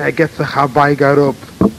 I guess the Habai got up.